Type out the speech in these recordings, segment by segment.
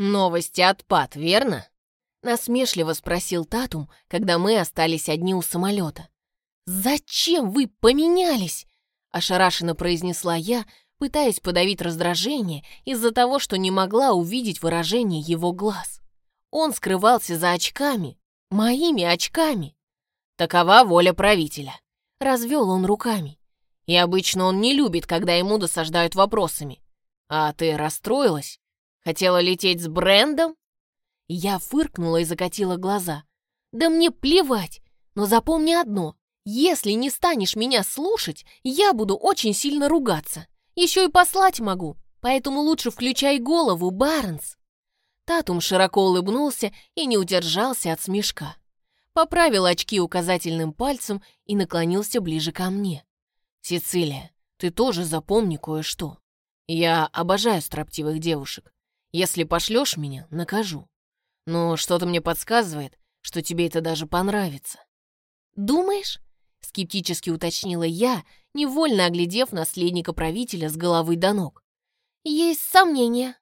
«Новости от Пат, верно?» Насмешливо спросил Татум, когда мы остались одни у самолета. «Зачем вы поменялись?» Ошарашенно произнесла я, пытаясь подавить раздражение из-за того, что не могла увидеть выражение его глаз. Он скрывался за очками, моими очками. Такова воля правителя. Развел он руками. И обычно он не любит, когда ему досаждают вопросами. А ты расстроилась? Хотела лететь с брендом? Я фыркнула и закатила глаза. Да мне плевать, но запомни одно. Если не станешь меня слушать, я буду очень сильно ругаться. Еще и послать могу, поэтому лучше включай голову, Барнс. Татум широко улыбнулся и не удержался от смешка. Поправил очки указательным пальцем и наклонился ближе ко мне. «Сицилия, ты тоже запомни кое-что. Я обожаю строптивых девушек. Если пошлешь меня, накажу. Но что-то мне подсказывает, что тебе это даже понравится». «Думаешь?» — скептически уточнила я, невольно оглядев наследника правителя с головы до ног. «Есть сомнения».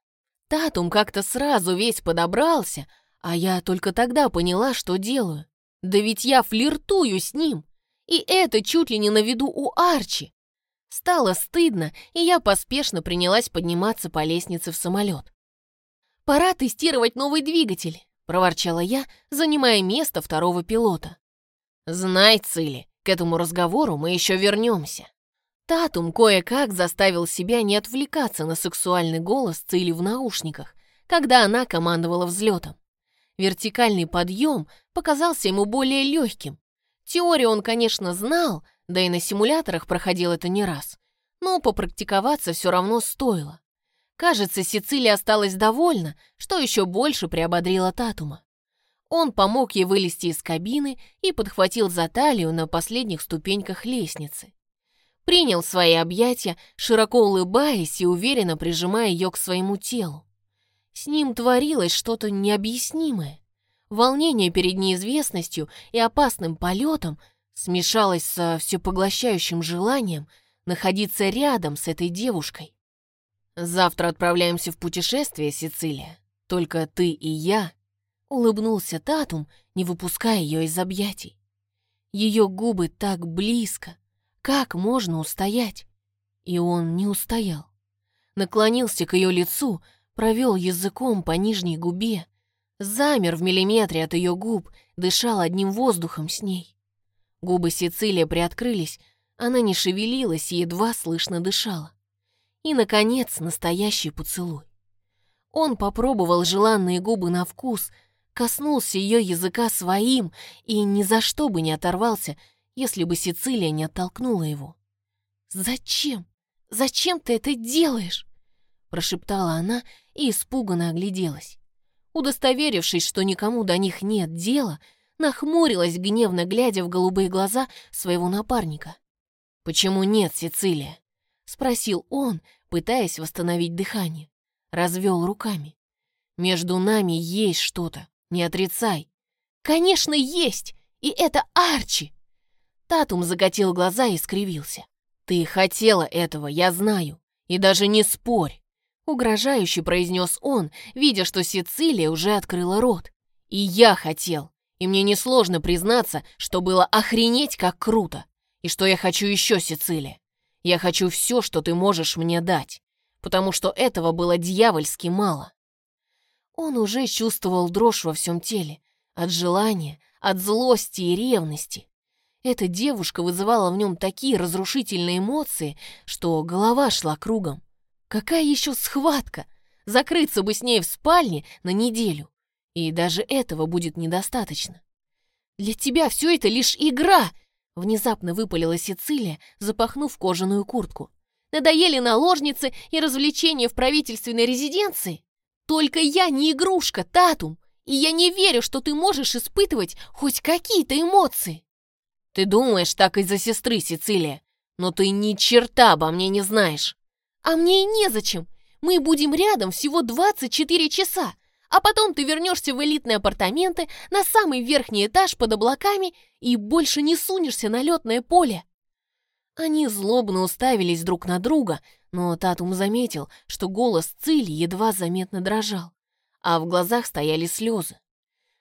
Татум как-то сразу весь подобрался, а я только тогда поняла, что делаю. Да ведь я флиртую с ним, и это чуть ли не на виду у Арчи. Стало стыдно, и я поспешно принялась подниматься по лестнице в самолет. «Пора тестировать новый двигатель», — проворчала я, занимая место второго пилота. «Знай, Цили, к этому разговору мы еще вернемся. Татум кое-как заставил себя не отвлекаться на сексуальный голос Цили в наушниках, когда она командовала взлетом. Вертикальный подъем показался ему более легким. Теорию он, конечно, знал, да и на симуляторах проходил это не раз, но попрактиковаться все равно стоило. Кажется, Сицилия осталась довольна, что еще больше приободрила Татума. Он помог ей вылезти из кабины и подхватил за талию на последних ступеньках лестницы. Принял свои объятия, широко улыбаясь и уверенно прижимая ее к своему телу. С ним творилось что-то необъяснимое. Волнение перед неизвестностью и опасным полетом смешалось со всепоглощающим желанием находиться рядом с этой девушкой. «Завтра отправляемся в путешествие, Сицилия. Только ты и я Улыбнулся Татум, не выпуская ее из объятий. Ее губы так близко. Как можно устоять? И он не устоял. Наклонился к ее лицу, провел языком по нижней губе, замер в миллиметре от ее губ, дышал одним воздухом с ней. Губы Сицилия приоткрылись, она не шевелилась и едва слышно дышала. И, наконец, настоящий поцелуй. Он попробовал желанные губы на вкус — коснулся ее языка своим и ни за что бы не оторвался, если бы Сицилия не оттолкнула его. «Зачем? Зачем ты это делаешь?» прошептала она и испуганно огляделась. Удостоверившись, что никому до них нет дела, нахмурилась, гневно глядя в голубые глаза своего напарника. «Почему нет, Сицилия?» — спросил он, пытаясь восстановить дыхание. Развел руками. «Между нами есть что-то. Не отрицай. Конечно, есть! И это Арчи! Татум закатил глаза и скривился. Ты хотела этого, я знаю. И даже не спорь. Угрожающе произнес он, видя, что Сицилия уже открыла рот. И я хотел. И мне несложно признаться, что было охренеть как круто. И что я хочу еще, Сицилия. Я хочу все, что ты можешь мне дать. Потому что этого было дьявольски мало. Он уже чувствовал дрожь во всем теле, от желания, от злости и ревности. Эта девушка вызывала в нем такие разрушительные эмоции, что голова шла кругом. Какая еще схватка? Закрыться бы с ней в спальне на неделю. И даже этого будет недостаточно. «Для тебя все это лишь игра!» Внезапно выпалила Сицилия, запахнув кожаную куртку. «Надоели наложницы и развлечения в правительственной резиденции?» Только я не игрушка, Татум, и я не верю, что ты можешь испытывать хоть какие-то эмоции. Ты думаешь так из-за сестры, Сицилия, но ты ни черта обо мне не знаешь. А мне и незачем. Мы будем рядом всего 24 часа, а потом ты вернешься в элитные апартаменты на самый верхний этаж под облаками и больше не сунешься на летное поле. Они злобно уставились друг на друга, но Татум заметил, что голос Цили едва заметно дрожал. а в глазах стояли слезы.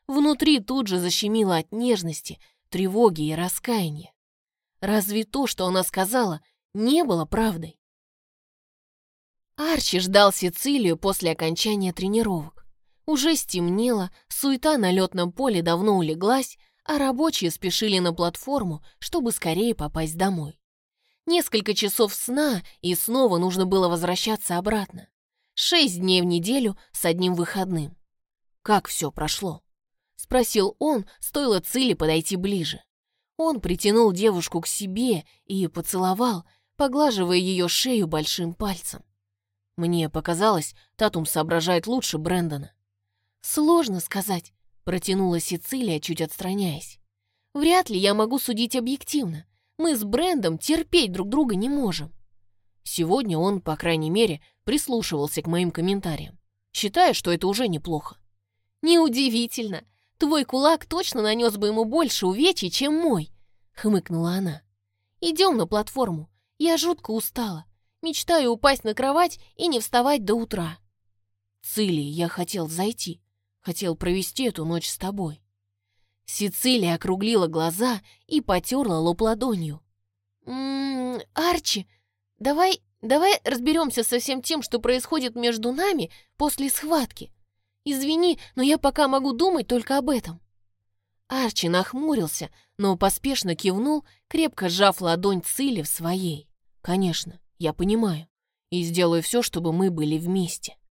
Внутри тут же защемило от нежности, тревоги и раскаяния. Разве то, что она сказала, не было правдой? Арчи ждал Сицилию после окончания тренировок. Уже стемнело, суета на летном поле давно улеглась, а рабочие спешили на платформу, чтобы скорее попасть домой. Несколько часов сна, и снова нужно было возвращаться обратно. Шесть дней в неделю с одним выходным. Как все прошло? Спросил он, стоило Цили подойти ближе. Он притянул девушку к себе и поцеловал, поглаживая ее шею большим пальцем. Мне показалось, Татум соображает лучше Брэндона. «Сложно сказать», — протянула Сицилия, чуть отстраняясь. «Вряд ли я могу судить объективно. Мы с Брэндом терпеть друг друга не можем». Сегодня он, по крайней мере, прислушивался к моим комментариям, считая, что это уже неплохо. «Неудивительно. Твой кулак точно нанес бы ему больше увечий, чем мой», — хмыкнула она. «Идем на платформу. Я жутко устала. Мечтаю упасть на кровать и не вставать до утра». «Цили, я хотел зайти. Хотел провести эту ночь с тобой». Сицилия округлила глаза и потерла лоб ладонью. «М -м, Арчи, давай, давай разберемся со всем тем, что происходит между нами после схватки. Извини, но я пока могу думать только об этом». Арчи нахмурился, но поспешно кивнул, крепко сжав ладонь Цили в своей. «Конечно, я понимаю. И сделаю все, чтобы мы были вместе».